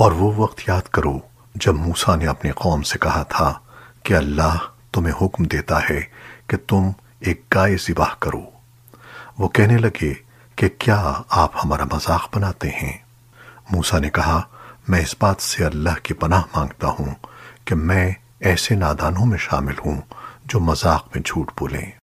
اور وہ وقت یاد کرو جب موسیٰ نے اپنی قوم سے کہا تھا کہ اللہ تمہیں حکم دیتا ہے کہ تم ایک گائے ذبح کرو۔ وہ کہنے لگے کہ کیا آپ ہمارا مذاق بناتے ہیں؟ موسیٰ نے کہا، میں اس بات سے اللہ کی پناہ مانگتا ہوں کہ میں ایسے نادانوں میں شامل ہوں جو مذاق میں جھوٹ بولیں۔